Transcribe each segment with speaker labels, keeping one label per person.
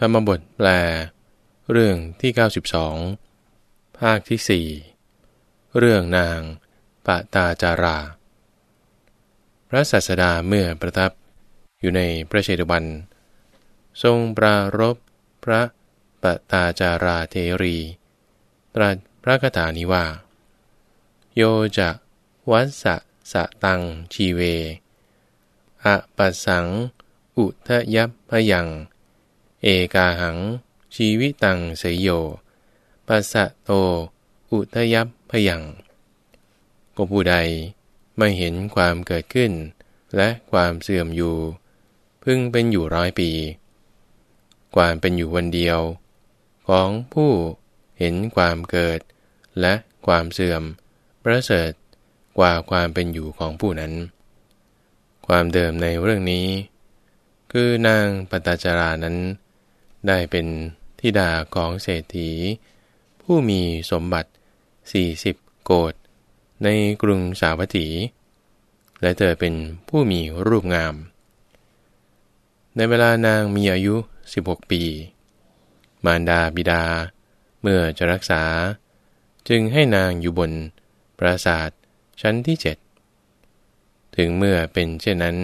Speaker 1: ธรรมบทแปล เรื่องที่ 92 ภาคที่ 4 เรื่องนางปะตาจารา พระศาสดาเมื่อประทับอยู่ในพระเชตวัน ทรงปรารบพระปะตาจาราเทรี ตรัสพระคาถานี้ว่า โยจะวัสสะสะตังชีเว อะปัสสัง อุทยัพพยัง เอกาหัง ชีวิตังเสยโยปัสสะโต อุทยัพพยัง ก็ผู้ใดไม่เห็นความเกิดขึ้น และความเสื่อมอยู่ พึ่งเป็นอยู่ร้อยปี ความเป็นอยู่วันเดียว ของผู้เห็นความเกิด และความเสื่อม ประเสริฐกว่าความเป็นอยู่ของผู้นั้น ความเดิมในเรื่องนี้ คือนางปตจารานั้น ได้เป็นธิดาของเศรษฐี ผู้มีสมบัติ 40 โกดในกรุงสาวัตถี และเธอเป็นผู้มีรูปงาม ในเวลานางมีอายุ 16 ปี มารดาบิดา เมื่อจะรักษา จึงให้นางอยู่บนปราสาทชั้นที่เจ็ดถึงเมื่อเป็นเช่นนั้น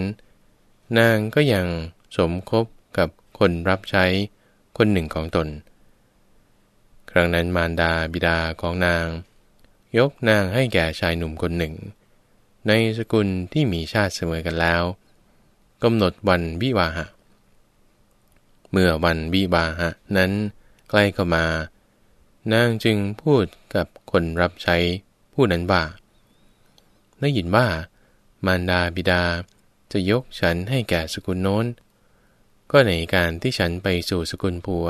Speaker 1: นางก็ยังสมคบกับคนรับใช้ คนหนึ่งของตน ครั้งนั้นมารดาบิดาของนาง ยกนางให้แก่ชายหนุ่มคนหนึ่ง ในสกุลที่มีชาติเสมอกันแล้วกำหนดวันวิวาหะ เมื่อวันวิวาหะนั้นใกล้เข้ามา นางจึงพูดกับคนรับใช้ผู้นั้นว่าได้ยินว่ามารดาบิดาจะยกฉันให้แก่สกุลโน้น ก็ในการที่ฉันไปสู่สกุลผัว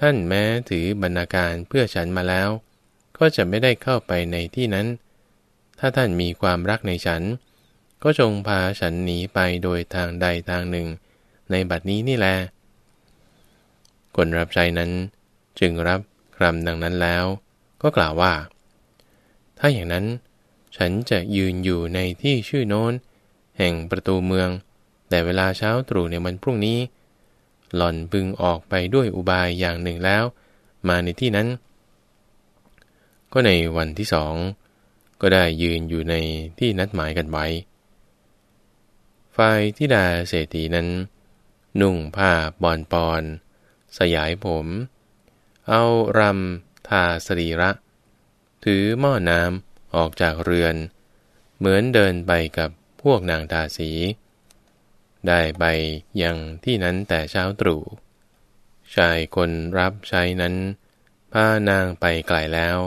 Speaker 1: ท่านแม้ถือบรรณาการเพื่อฉันมาแล้ว ก็จะไม่ได้เข้าไปในที่นั้น ถ้าท่านมีความรักในฉัน ก็จงพาฉันหนีไปโดยทางใดทางหนึ่ง ในบัดนี้นี่แหละคนรับใจนั้น จึงรับคำดังนั้นแล้ว ก็กล่าวว่า ถ้าอย่างนั้น ฉันจะยืนอยู่ในที่ชื่อโน้น แห่งประตูเมือง แต่เวลาเช้าตรู่ในวันพรุ่งนี้ หล่อนพึงออกไปด้วยอุบายอย่างหนึ่งแล้ว มาในที่นั้น ก็ในวันที่สองก็ได้ยืนอยู่ในที่นัดหมายกันไว้ฝ่ายที่ดาเศรษฐีนั้น นุ่งผ้าบอนปอน สยายผม เอารำทาสรีระ ถือหม้อน้ำออกจากเรือน เหมือนเดินไปกับพวกนางทาสี ได้ไปยังที่นั้นแต่เช้าตรู่ ชายคนรับใช้นั้นพานางไปไกลแล้ว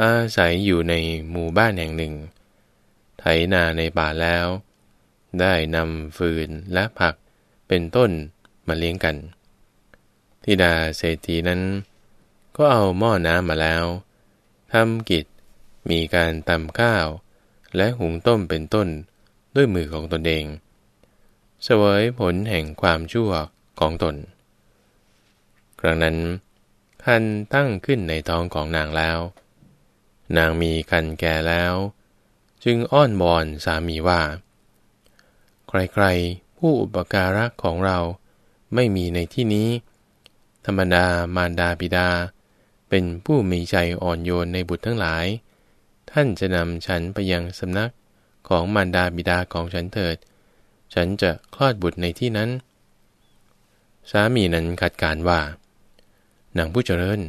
Speaker 1: อาศัยอยู่ในหมู่บ้านแห่งหนึ่ง ไถนาในป่าแล้ว ได้นำฟืนและผักเป็นต้นมาเลี้ยงกัน ทิดาเศรษฐีนั้น ก็เอาหม้อน้ำมาแล้วทำกิจมีการตำข้าว และหุงต้มเป็นต้นด้วยมือของตนเอง เสวยผลแห่งความชั่วของตน ครั้งนั้น คันตั้งขึ้นในท้องของนางแล้ว นางมีคันแก่แล้ว จึงอ้อนวอนสามีว่า ใครๆ ผู้อุปการะของเราไม่มีในที่นี้ ธรรมดามารดาบิดา เป็นผู้มีใจอ่อนโยนในบุตรทั้งหลาย ท่านจะนำฉันไปยังสำนักของมารดาบิดาของฉันเถิด ฉันจะคลอดบุตรในที่นั้น สามีนั้นขัดการว่านางผู้เจริญ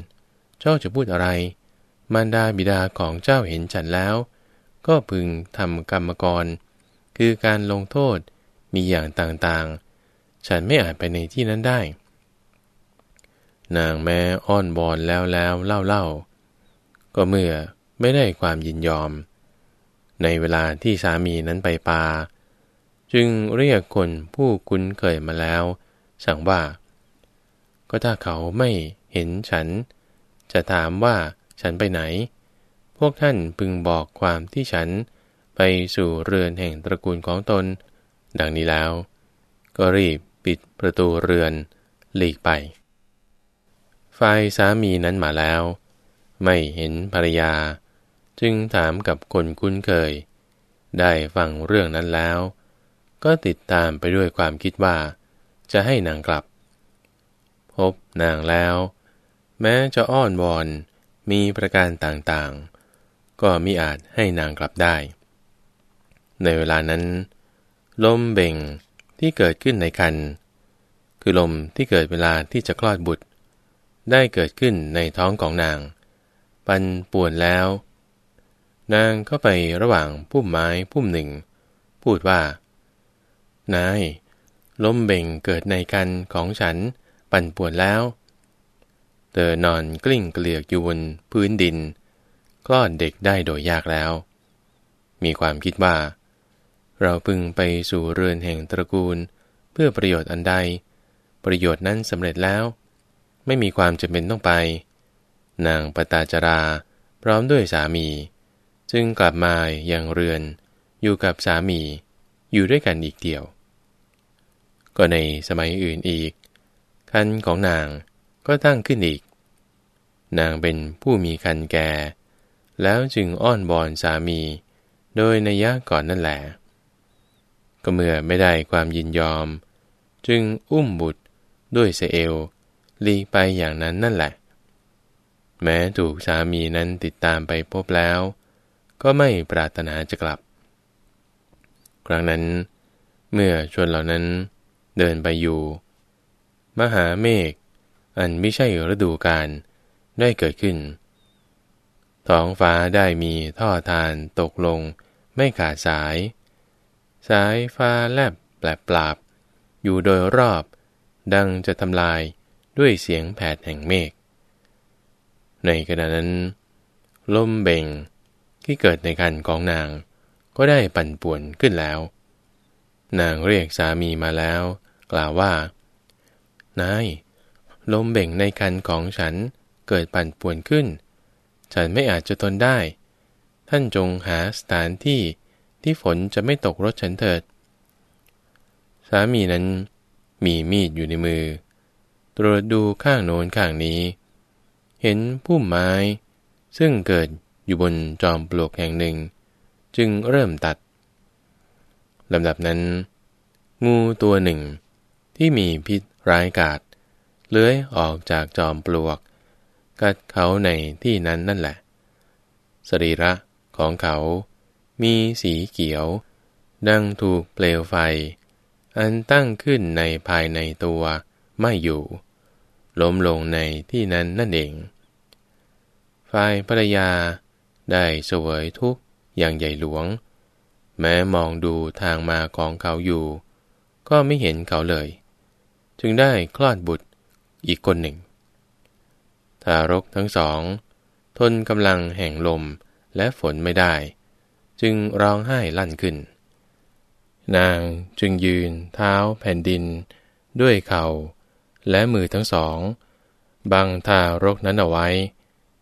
Speaker 1: เจ้าจะพูดอะไร มารดาบิดาของเจ้าเห็นฉันแล้ว ก็พึงทำกรรมกร คือการลงโทษมีอย่างต่างๆ ฉันไม่อาจไปในที่นั้นได้ นางแม้อ้อนบอนแล้วแล้วเล่าเล่าก็เมื่อไม่ได้ความยินยอม ในเวลาที่สามีนั้นไปปา จึงเรียกคนผู้คุ้นเคยมาแล้ว สั่งว่า ก็ถ้าเขาไม่เห็นฉัน จะถามว่าฉันไปไหน พวกท่านพึงบอกความที่ฉันไปสู่เรือนแห่งตระกูลของตน ดังนี้แล้ว ก็รีบปิดประตูเรือนหลีกไป ฝ่ายสามีนั้นมาแล้ว ไม่เห็นภรรยา จึงถามกับคนคุ้นเคย ได้ฟังเรื่องนั้นแล้ว ก็ติดตามไปด้วยความคิดว่า จะให้นางกลับ พบนางแล้ว แม้จะอ้อนวอนมีประการต่างๆ ก็มิอาจให้นางกลับได้ ในเวลานั้น ลมเบ่งที่เกิดขึ้นในคันคือลมที่เกิดเวลาที่จะคลอดบุตร ได้เกิดขึ้นในท้องของนาง ปันป่วนแล้ว นางก็ไประหว่างพุ่มไม้พุ่มหนึ่ ง พูดว่า นายลมเบ่งเกิดในคันของฉันปั่นป่วนแล้ว เธอนอนกลิ้งเกลียกอยู่บนพื้นดิน คลอดเด็กได้โดยยากแล้ว มีความคิดว่า เราพึงไปสู่เรือนแห่งตระกูล เพื่อประโยชน์อันใด ประโยชน์นั้นสำเร็จแล้ว ไม่มีความจำเป็นต้องไป นางปตาจราพร้อมด้วยสามี จึงกลับมาอย่างเรือนอยู่กับสามีอยู่ด้วยกันอีกเดียว ก็ในสมัยอื่นอีก คันของนางก็ตั้งขึ้นอีก นางเป็นผู้มีคันแก่ แล้วจึงอ้อนบอนสามี โดยนัยะก่อนนั่นแหละก็เมื่อไม่ได้ความยินยอม จึงอุ้มบุตรด้วยเสเอลลีไปอย่างนั้นนั่นแหละ แม้ถูกสามีนั้นติดตามไปพบแล้ว ก็ไม่ปรารถนาจะกลับ ครั้งนั้น เมื่อชวนเหล่านั้น เดินไปอยู่ มหาเมฆอันไม่ใช่ฤดูกาลได้เกิดขึ้น ท้องฟ้าได้มีท่อทานตกลงไม่ขาดสาย สายฟ้าแลบแปลบปราบ อยู่โดยรอบ ดังจะทำลายด้วยเสียงแผดแห่งเมฆ ในขณะนั้น ลมเบ่งที่เกิดในคันของนางก็ได้ปั่นป่วนขึ้นแล้ว นางเรียกสามีมาแล้ว กล่าวว่า นาย ลมเบ่งในคันของฉันเกิดปั่นป่วนขึ้น ฉันไม่อาจจะทนได้ ท่านจงหาสถานที่ที่ฝนจะไม่ตกรถฉันเถิด สามีนั้นมีมีดอยู่ในมือ ตรวจดูข้างโน้นข้างนี้ เห็นพุ่มไม้ ซึ่งเกิดอยู่บนจอมปลวกแห่งหนึ่ง จึงเริ่มตัดลำดับนั้น งูตัวหนึ่ง ที่มีพิษร้ายกาจเลื้อยออกจากจอมปลวก กัดเขาในที่นั้นนั่นแหละ สรีระของเขา มีสีเขียว ดังถูกเปลวไฟ อันตั้งขึ้นในภายในตัวไม่อยู่ล้มลงในที่นั้นนั่นเอง ฝ่ายภรรยาได้เสวยทุกอย่างใหญ่หลวง แม้มองดูทางมาของเขาอยู่ ก็ไม่เห็นเขาเลย จึงได้คลอดบุตรอีกคนหนึ่ง ทารกทั้งสอง ทนกำลังแห่งลมและฝนไม่ได้ จึงร้องไห้ลั่นขึ้น นางจึงยืนเท้าแผ่นดิน ด้วยเขา่าและมือทั้งสองบังทารกนั้นเอาไว้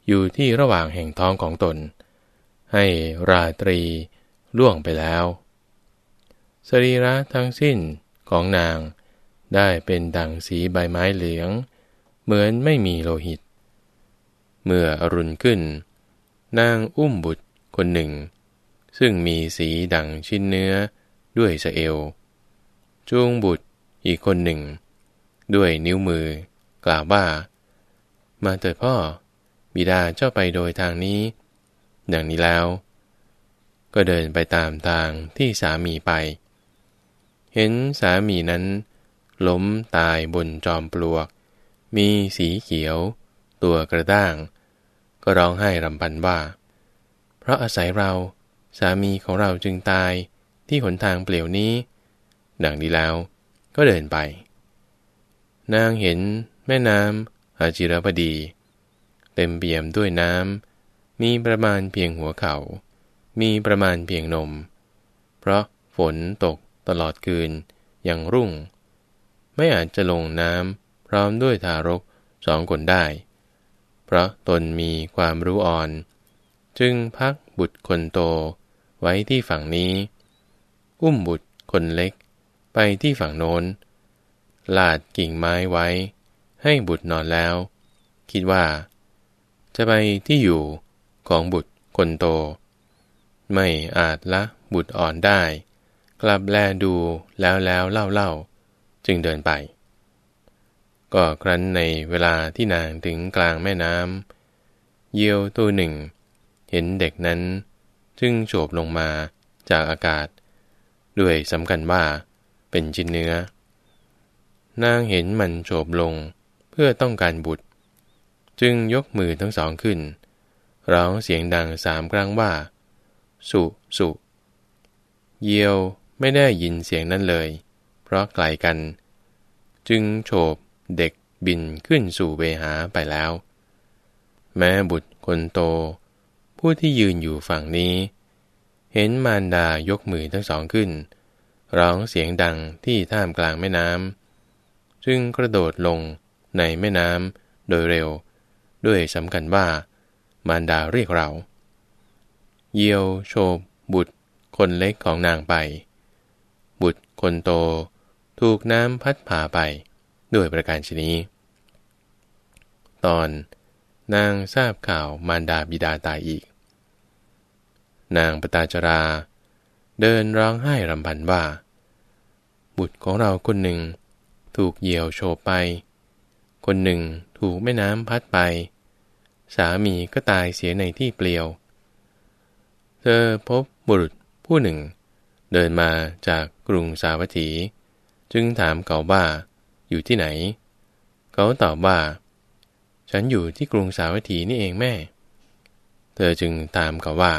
Speaker 1: อยู่ที่ระหว่างแห่งท้องของตน ให้ราตรีล่วงไปแล้ว สรีระทั้งสิ้นของนาง ได้เป็นดังสีใบไม้เหลือง เหมือนไม่มีโลหิต เมื่ออรุณขึ้น นางอุ้มบุตรคนหนึ่ง ซึ่งมีสีดังชิ้นเนื้อด้วยสะเอวจูงบุตรอีกคนหนึ่ง ด้วยนิ้วมือ กล่าวว่า มาเถิดพ่อ บิดาเจ้าไปโดยทางนี้ ดังนี้แล้ว ก็เดินไปตามทางที่สามีไป เห็นสามีนั้น ล้มตายบนจอมปลวก มีสีเขียว ตัวกระด้าง ก็ร้องไห้รำพันว่า เพราะอาศัยเราสามีของเราจึงตายที่หนทางเปลี่ยวนี้ ดังนี้แล้วก็เดินไป นางเห็นแม่น้ำอาจิรพดี เต็มเปี่ยมด้วยน้ำมีประมาณเพียงหัวเขา่า มีประมาณเพียงนม เพราะฝนตกตลอดคืนอย่างรุ่ง ไม่อาจจะลงน้ำพร้อมด้วยทารกสองคนได้ เพราะตนมีความรู้อ่อน จึงพักบุตรคนโตไว้ที่ฝั่งนี้ อุ้มบุตรคนเล็กไปที่ฝั่งโน้น ลาดกิ่งไม้ไว้ ให้บุตรนอนแล้ว คิดว่า จะไปที่อยู่ของบุตรคนโต ไม่อาจละบุตรอ่อนได้ กลับแลดูแล้วแล้วเล่าเล่า จึงเดินไป ก็ครั้นในเวลาที่นางถึงกลางแม่น้ำเยียวตัวหนึ่ง เห็นเด็กนั้นจึงโฉบลงมาจากอากาศ ด้วยสำคัญว่าเป็นชิ้นเนื้อ นางเห็นมันโฉบลงเพื่อต้องการบุตร จึงยกมือทั้งสองขึ้น ร้องเสียงดังสามครั้งว่า สุ สุ เยียวไม่ได้ยินเสียงนั้นเลย เพราะไกลกัน จึงโฉบเด็กบินขึ้นสู่เวหาไปแล้ว แม้บุตรคนโต ผู้ที่ยืนอยู่ฝั่งนี้ เห็นมารดายกมือทั้งสองขึ้น ร้องเสียงดังที่ท่ามกลางแม่น้ำจึงกระโดดลงในแม่น้ำโดยเร็ว ด้วยสำคัญว่ามารดาเรียกเรา เยียวโชบบุตรคนเล็กของนางไป บุตรคนโต ถูกน้ำพัดพาไปด้วยประการชนี้ ตอนนางทราบข่าวมารดาบิดาตายอีก นางปตาจรา เดินร้องไห้รำพันว่า บุตรของเราคนหนึ่ง ถูกเหยี่ยวโฉบไป คนหนึ่งถูกแม่น้ำพัดไป สามีก็ตายเสียในที่เปลี่ยว เธอพบบุรุษผู้หนึ่ง เดินมาจากกรุงสาวัตถี จึงถามเขาว่า อยู่ที่ไหน เขาตอบว่า ฉันอยู่ที่กรุงสาวัตถีนี่เองแม่ เธอจึงตามเขาว่า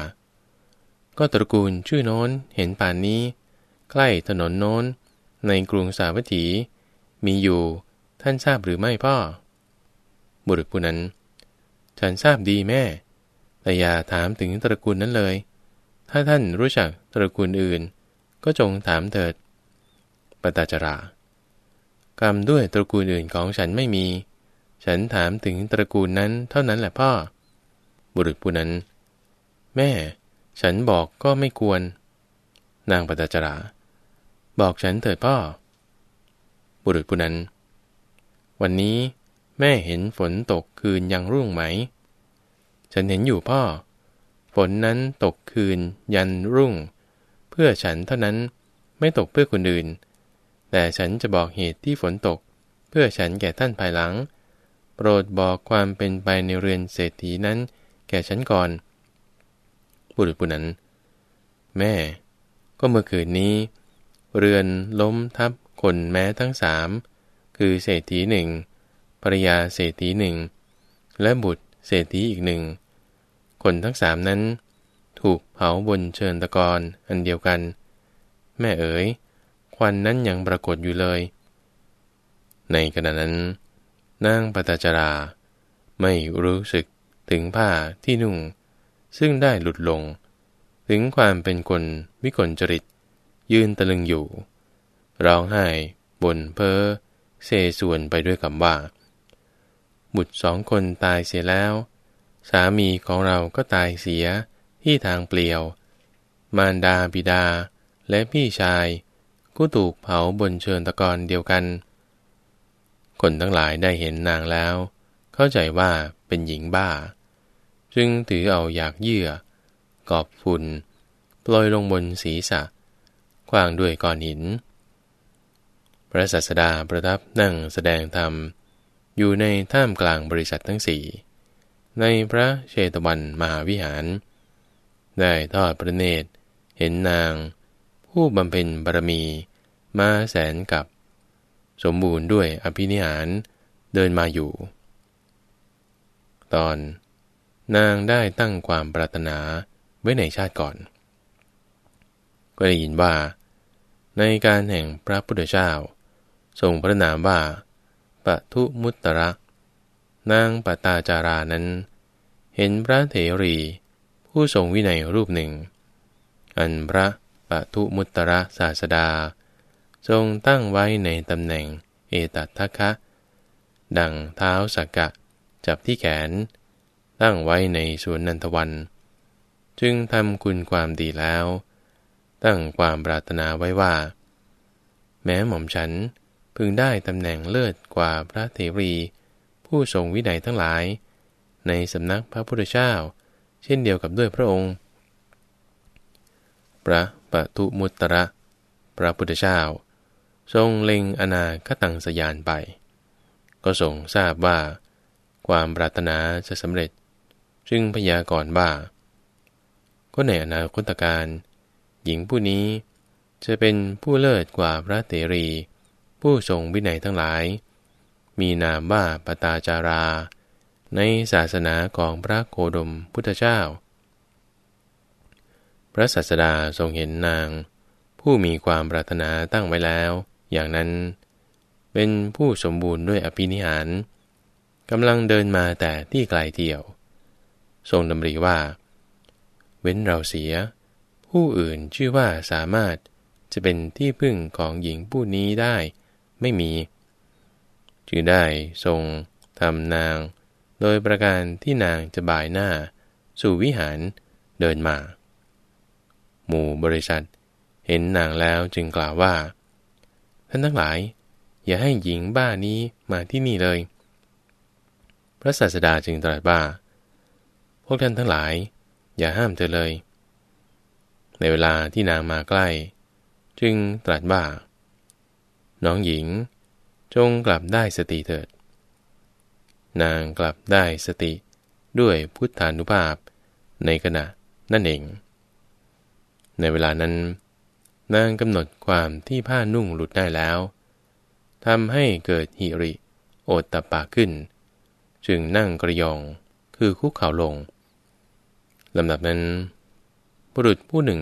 Speaker 1: ก็ตระกูลชื่อโน้นเห็นป่านนี้ ใกล้ถนนโน้น ในกรุงสาวัตถี มีอยู่ท่านทราบหรือไม่พ่อ บุรุษผู้นั้น ฉันทราบดีแม่ แต่อย่าถามถึงตระกูลนั้นเลย ถ้าท่านรู้จักตระกูลอื่น ก็จงถามเถิด ปตาจรากรรมด้วยตระกูลอื่นของฉันไม่มี ฉันถามถึงตระกูลนั้นเท่านั้นแหละพ่อ บุรุษผู้นั้น แม่ ฉันบอกก็ไม่ควร นางปตจรา บอกฉันเถิดพ่อ บุรุษผู้นั้น วันนี้แม่เห็นฝนตกคืนยังรุ่งไหม ฉันเห็นอยู่พ่อ ฝนนั้นตกคืนยันรุ่ง เพื่อฉันเท่านั้นไม่ตกเพื่อคนอื่น แต่ฉันจะบอกเหตุที่ฝนตก เพื่อฉันแก่ท่านภายหลัง โปรดบอกความเป็นไปในเรือนเศรษฐีนั้น แก่ฉันก่อน บุรุษผู้นั้น แม่ ก็เมื่อคืนนี้ เรือนล้มทับคนแม้ทั้งสามคือเศรษฐีหนึ่งภรยาเศรษฐีหนึ่งและบุตรเศรษฐีอีกหนึ่ง คนทั้งสามนั้น ถูกเผาบนเชิญตะกอนอันเดียวกัน แม่เอ๋ย วันนั้นยังปรากฏอยู่เลย ในขณะนั้นนางปตจรา ไม่รู้สึกถึงผ้าที่นุ่ง ซึ่งได้หลุดลง ถึงความเป็นคนวิกลจริต ยืนตะลึงอยู่ ร้องไห้บนเพ้อเซส่วนไปด้วยคำว่า บุตรสองคนตายเสียแล้ว สามีของเราก็ตายเสียที่ทางเปลี่ยว มารดาบิดาและพี่ชาย ก็ถูกเผาบนเชิญตะกอนเดียวกัน คนทั้งหลายได้เห็นนางแล้ว เข้าใจว่าเป็นหญิงบ้า จึงถือเอาอยากเยื่อ กอบฝุ่นปล่อยลงบนศีรษะกว้างด้วยก้อนหิน พระสัสดาประทับนั่งแสดงธรรม อยู่ในท่ามกลางบริษัททั้งสี่ ในพระเชตวันมหาวิหาร ได้ทอดพระเนตรเห็นนาง ผู้บำเพ็ญบารมี มาแสนกับ สมบูรณ์ด้วยอภินิหารเดินมาอยู่ ตอน นางได้ตั้งความปรารถนาไว้ในชาติก่อน ก็ได้ยินว่า ในการแห่งพระพุทธเจ้า ทรงพระนามว่าปทุมุตตระ นางปตาจารานั้น เห็นพระเถรี ผู้ทรงวินัยรูปหนึ่งอันพระปทุมุตตระศาสดา ทรงตั้งไว้ในตำแหน่งเอตัทคะ ดังเท้าสักกะ จับที่แขน ตั้งไว้ในสวนนันทวัน จึงทำคุณความดีแล้ว ตั้งความปรารถนาไว้ว่า แม้หม่อมฉันพึงได้ตำแหน่งเลิศกว่าพระเทรี ผู้ทรงวินัยทั้งหลาย ในสำนักพระพุทธเจ้า เช่นเดียวกับด้วยพระองค์พระปทุมุตระ พระพุทธเจ้า ทรงเล็งอนาคตังสยานไป ก็ทรงทราบว่า ความปรารถนาจะสำเร็จ จึงพยากรณ์ว่า ก็ในอนาคตการ หญิงผู้นี้จะเป็นผู้เลิศกว่าพระเตรี ผู้ทรงวินัยทั้งหลาย มีนามว่าปตาจารา ในศาสนาของพระโคดมพุทธเจ้า พระสัสดาทรงเห็นนาง ผู้มีความปรารถนาตั้งไว้แล้ว อย่างนั้น เป็นผู้สมบูรณ์ด้วยอภินิหารกำลังเดินมาแต่ที่ไกลเที่ยว ทรงดำริว่า เว้นเราเสีย ผู้อื่นชื่อว่าสามารถจะเป็นที่พึ่งของหญิงผู้นี้ได้ไม่มี จึงได้ทรงทำนาง โดยประการที่นางจะบ่ายหน้า สู่วิหารเดินมา หมู่บริษัท เห็นนางแล้วจึงกล่าวว่า ท่านทั้งหลาย อย่าให้หญิงบ้านี้มาที่นี่เลย พระศาสดาจึงตรัสว่าพวกท่านทั้งหลาย อย่าห้ามเธอเลย ในเวลาที่นางมาใกล้ จึงตรัสว่าน้องหญิง จงกลับได้สติเถิด นางกลับได้สติด้วยพุทธานุภาพในขณะนั่นเอง ในเวลานั้น นางกำหนดความที่ผ้านุ่งหลุดได้แล้วทำให้เกิดหิริ โอตตะปาขึ้น จึงนั่งกระยองคือคุกเข่าลงลำดับนั้น บุรุษผู้หนึ่ง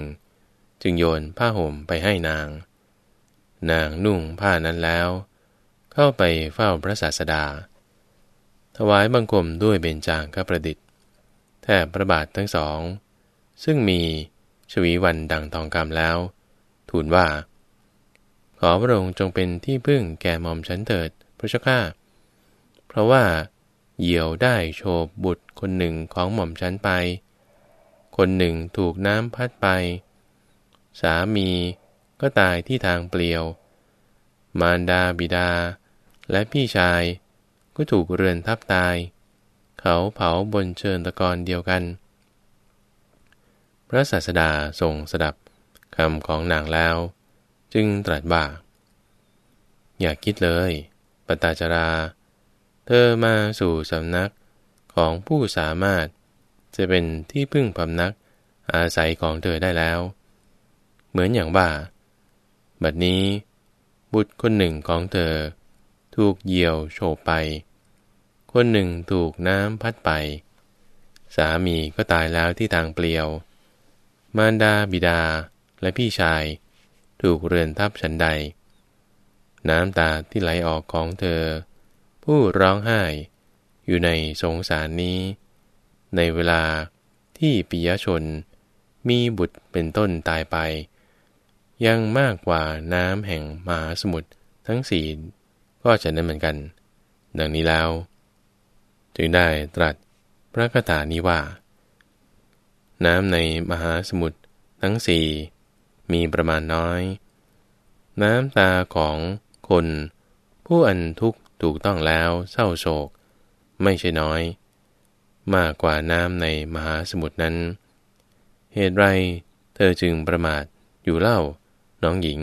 Speaker 1: จึงโยนผ้าห่มไปให้นาง นางนุ่งผ้านั้นแล้ว เข้าไปเฝ้าพระศาสดา ถวายบังคมด้วยเบญจางคประดิษฐ์ แทบพระบาททั้งสอง ซึ่งมีชวีวันดังทองคำแล้ว ทูลว่า ขอพระองค์จงเป็นที่พึ่งแก่หม่อมฉันเถิดพระเจ้าข้าเพราะว่าเหยี่ยวได้โฉบบุตรคนหนึ่งของหม่อมฉันไป คนหนึ่งถูกน้ำพัดไป สามีก็ตายที่ทางเปลี่ยว มารดาบิดา และพี่ชายก็ถูกเรือนทับตาย เขาเผาบนเชิญตะกอนเดียวกัน พระศาสดาทรงสดับ คำของนางแล้ว จึงตรัสว่าอย่าคิดเลย ปตาจรา เธอมาสู่สำนักของผู้สามารถ จะเป็นที่พึ่งพำนักอาศัยของเธอได้แล้ว เหมือนอย่างว่า บัดนี้ บุตรคนหนึ่งของเธอ ถูกเหยี่ยวโฉบไป คนหนึ่งถูกน้ำพัดไป สามีก็ตายแล้วที่ทางเปลี่ยว มารดาบิดา และพี่ชาย ถูกเรือนทับฉันใด น้ำตาที่ไหลออกของเธอ ผู้ร้องไห้ อยู่ในสงสารนี้ ในเวลาที่ปิยชน มีบุตรเป็นต้นตายไป ยังมากกว่าน้ำแห่งมหาสมุทรทั้งสี่ก็จะนั้นเหมือนกัน ดังนี้แล้ว จึงได้ตรัสพระคาถานี้ว่า น้ำในมหาสมุทรทั้งสี่ มีประมาณน้อย น้ำตาของคน ผู้อันทุกข์ถูกต้องแล้วเศร้าโศก ไม่ใช่น้อย มากกว่าน้ำในมหาสมุทรนั้น เหตุไรเธอจึงประมาทอยู่เล่า น้องหญิง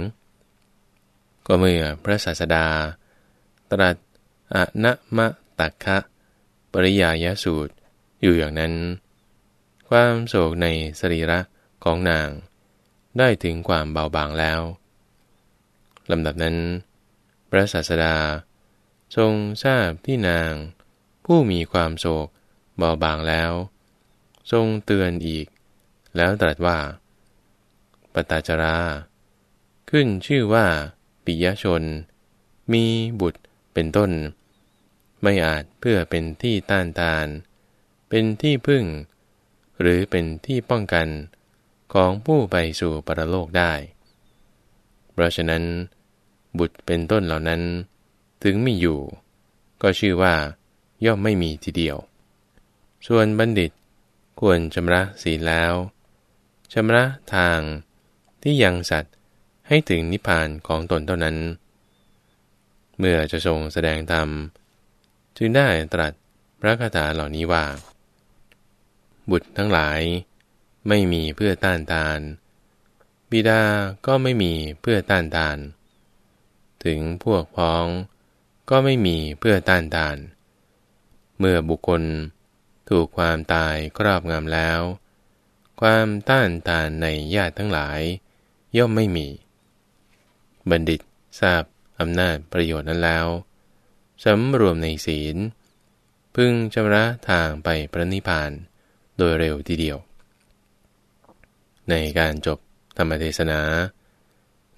Speaker 1: ก็เมื่อพระศาสดา ตรัสอะนะมะตักคะปริยายสูตรอยู่อย่างนั้น ความโศกในสรีระของนาง ได้ถึงความเบาบางแล้วลำดับนั้น พระศาสดา ทรงทราบที่นาง ผู้มีความโศกเบาบางแล้ว ทรงเตือนอีก แล้วตรัสว่า ปตาจรา ขึ้นชื่อว่าปิยชน มีบุตรเป็นต้น ไม่อาจเพื่อเป็นที่ต้านทาน เป็นที่พึ่ง หรือเป็นที่ป้องกัน ของผู้ไปสู่ปรโลกได้ เพราะฉะนั้น บุตรเป็นต้นเหล่านั้น ถึงมีอยู่ ก็ชื่อว่า ย่อมไม่มีทีเดียว ส่วนบัณฑิตควรชำระศีลแล้วชำระทางที่ยังสัตว์ให้ถึงนิพพานของตนเท่านั้น เมื่อจะทรงแสดงธรรมจึงได้ตรัสพระคาถาเหล่านี้ว่า บุตรทั้งหลาย ไม่มีเพื่อต้านทาน บิดาก็ไม่มีเพื่อต้านทาน ถึงพวกพ้องก็ไม่มีเพื่อต้านทาน เมื่อบุคคลถูกความตายครอบงำแล้ว ความต้านทานในญาติทั้งหลาย ย่อมไม่มี บัณฑิตทราบอำนาจประโยชน์นั้นแล้วสำรวมในศีล พึงชำระทางไปพระนิพพาน โดยเร็วทีเดียว ในการจบธรรมเทศนา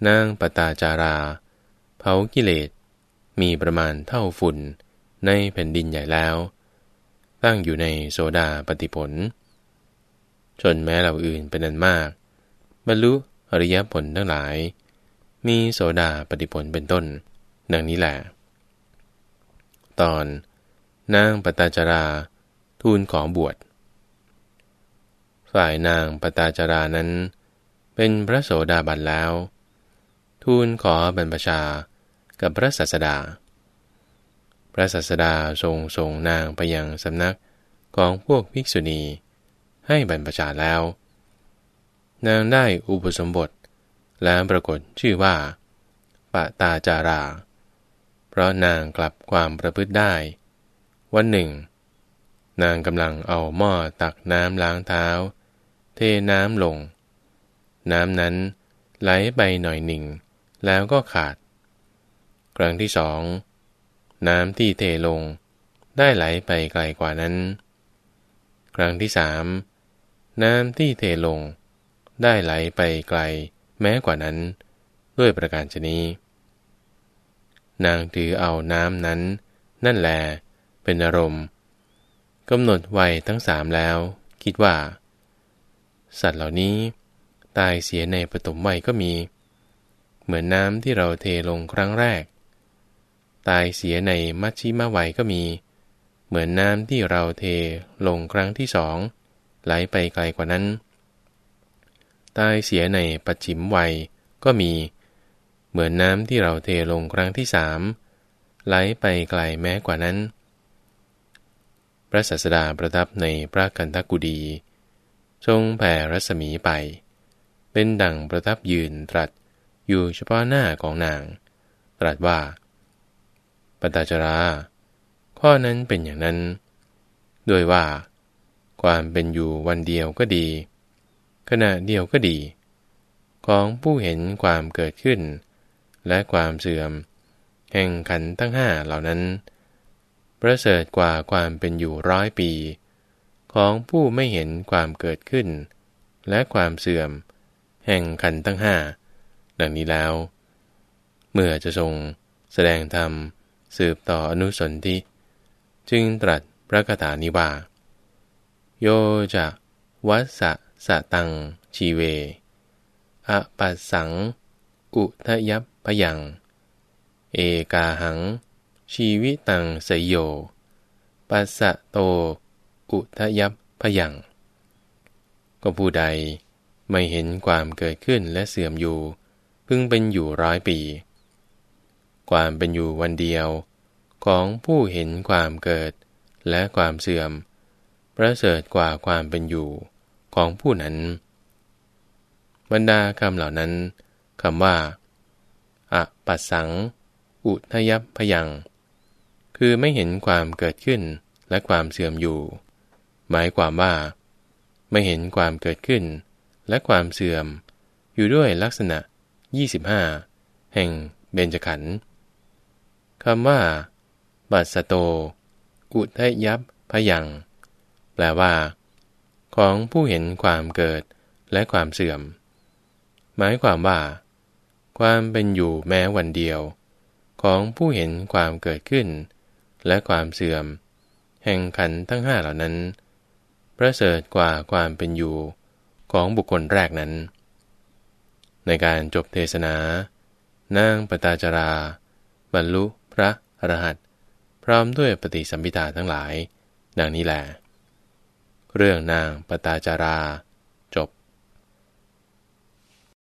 Speaker 1: นางปตาจารา เผากิเลส มีประมาณเท่าฝุ่นในแผ่นดินใหญ่แล้ว ตั้งอยู่ในโซดาปฏิผล ชนแม้เหล่าอื่นเป็นนันมาก บรรลุอริยผลทั้งหลาย มีโซดาปฏิผลเป็นต้น ดังนี้แหละ ตอน นางปตาจารา ทูลขอบวช ฝ่ายนางปตาจารานั้น เป็นพระโสดาบันแล้ว ทูลขอบรรพชากับพระศาสดา พระศาสดาทรงส่งนางไปยังสำนักของพวกภิกษุณีให้บรรพชาแล้ว นางได้อุปสมบทและปรากฏชื่อว่าปะตาจารา เพราะนางกลับความประพฤติได้ วันหนึ่ง นางกำลังเอาหม้อตักน้ำล้างเท้า เทน้ำลง น้ำนั้นไหลไปหน่อยหนึ่ง แล้วก็ขาด ครั้งที่สอง น้ำที่เทลง ได้ไหลไปไกลกว่านั้น ครั้งที่สามน้ำที่เทลง ได้ไหลไปไกลแม้กว่านั้น ด้วยประการชนี้ นางถือเอาน้ำนั้น นั่นแล เป็นอารมณ์กำหนดไว้ทั้งสามแล้ว คิดว่า สัตว์เหล่านี้ ตายเสียในปฐมวัยก็มี เหมือนน้ำที่เราเทลงครั้งแรก ตายเสียในมัชชิมวัยก็มี เหมือนน้ำที่เราเทลงครั้งที่สองไหลไปไกลกว่านั้น ตายเสียในปัจฉิมวัยก็มี เหมือนน้ำที่เราเทลงครั้งที่สามไหลไปไกลแม้กว่านั้น พระศาสดาประทับในพระกันทกุดี ทรงแผ่รัศมีไป เป็นดั่งประทับยืนตรัสอยู่เฉพาะหน้าของนาง ตรัสว่า ปตาจรา ข้อนั้นเป็นอย่างนั้น ด้วยว่า ความเป็นอยู่วันเดียวก็ดี ขณะเดียวก็ดี ของผู้เห็นความเกิดขึ้น และความเสื่อม แห่งขันทั้งห้าเหล่านั้น ประเสริฐกว่าความเป็นอยู่ร้อยปี ของผู้ไม่เห็นความเกิดขึ้น และความเสื่อม แห่งขันทั้งห้าดังนี้แล้ว เมื่อจะทรงแสดงธรรมสืบต่ออนุสนธิจึงตรัสพระคาถานิว่า โยจะวัสะสะตังชีเวอปัสสัง อุทยับพยัง เอกาหัง ชีวิตังสยโย ปัสสะโต อุทยับพยัง ก็ผู้ใดไม่เห็นความเกิดขึ้นและเสื่อมอยู่ พึงเป็นอยู่ร้อยปี ความเป็นอยู่วันเดียว ของผู้เห็นความเกิดและความเสื่อม ประเสริฐกว่าความเป็นอยู่ของผู้นั้น บรรดาคำเหล่านั้นคำว่าอะปัสสัง อุทยับพยัง คือไม่เห็นความเกิดขึ้นและความเสื่อมอยู่ หมายความว่า ไม่เห็นความเกิดขึ้น และความเสื่อม อยู่ด้วยลักษณะ 25 แห่งเบญจขันธ์คำว่า บัสโต อุทยับพยัง แปลว่า ของผู้เห็นความเกิดและความเสื่อม หมายความว่า ความเป็นอยู่แม้วันเดียว ของผู้เห็นความเกิดขึ้น และความเสื่อม แห่งขันทั้งห้าเหล่านั้น ประเสริฐกว่าความเป็นอยู่ของบุคคลแรกนั้น ในการจบเทศนา นางปตาจรา บรรลุพระอรหันต์พร้อมด้วยปฏิสัมพิทาทั้งหลาย ดังนี้แหละเรื่องนางปตาจารา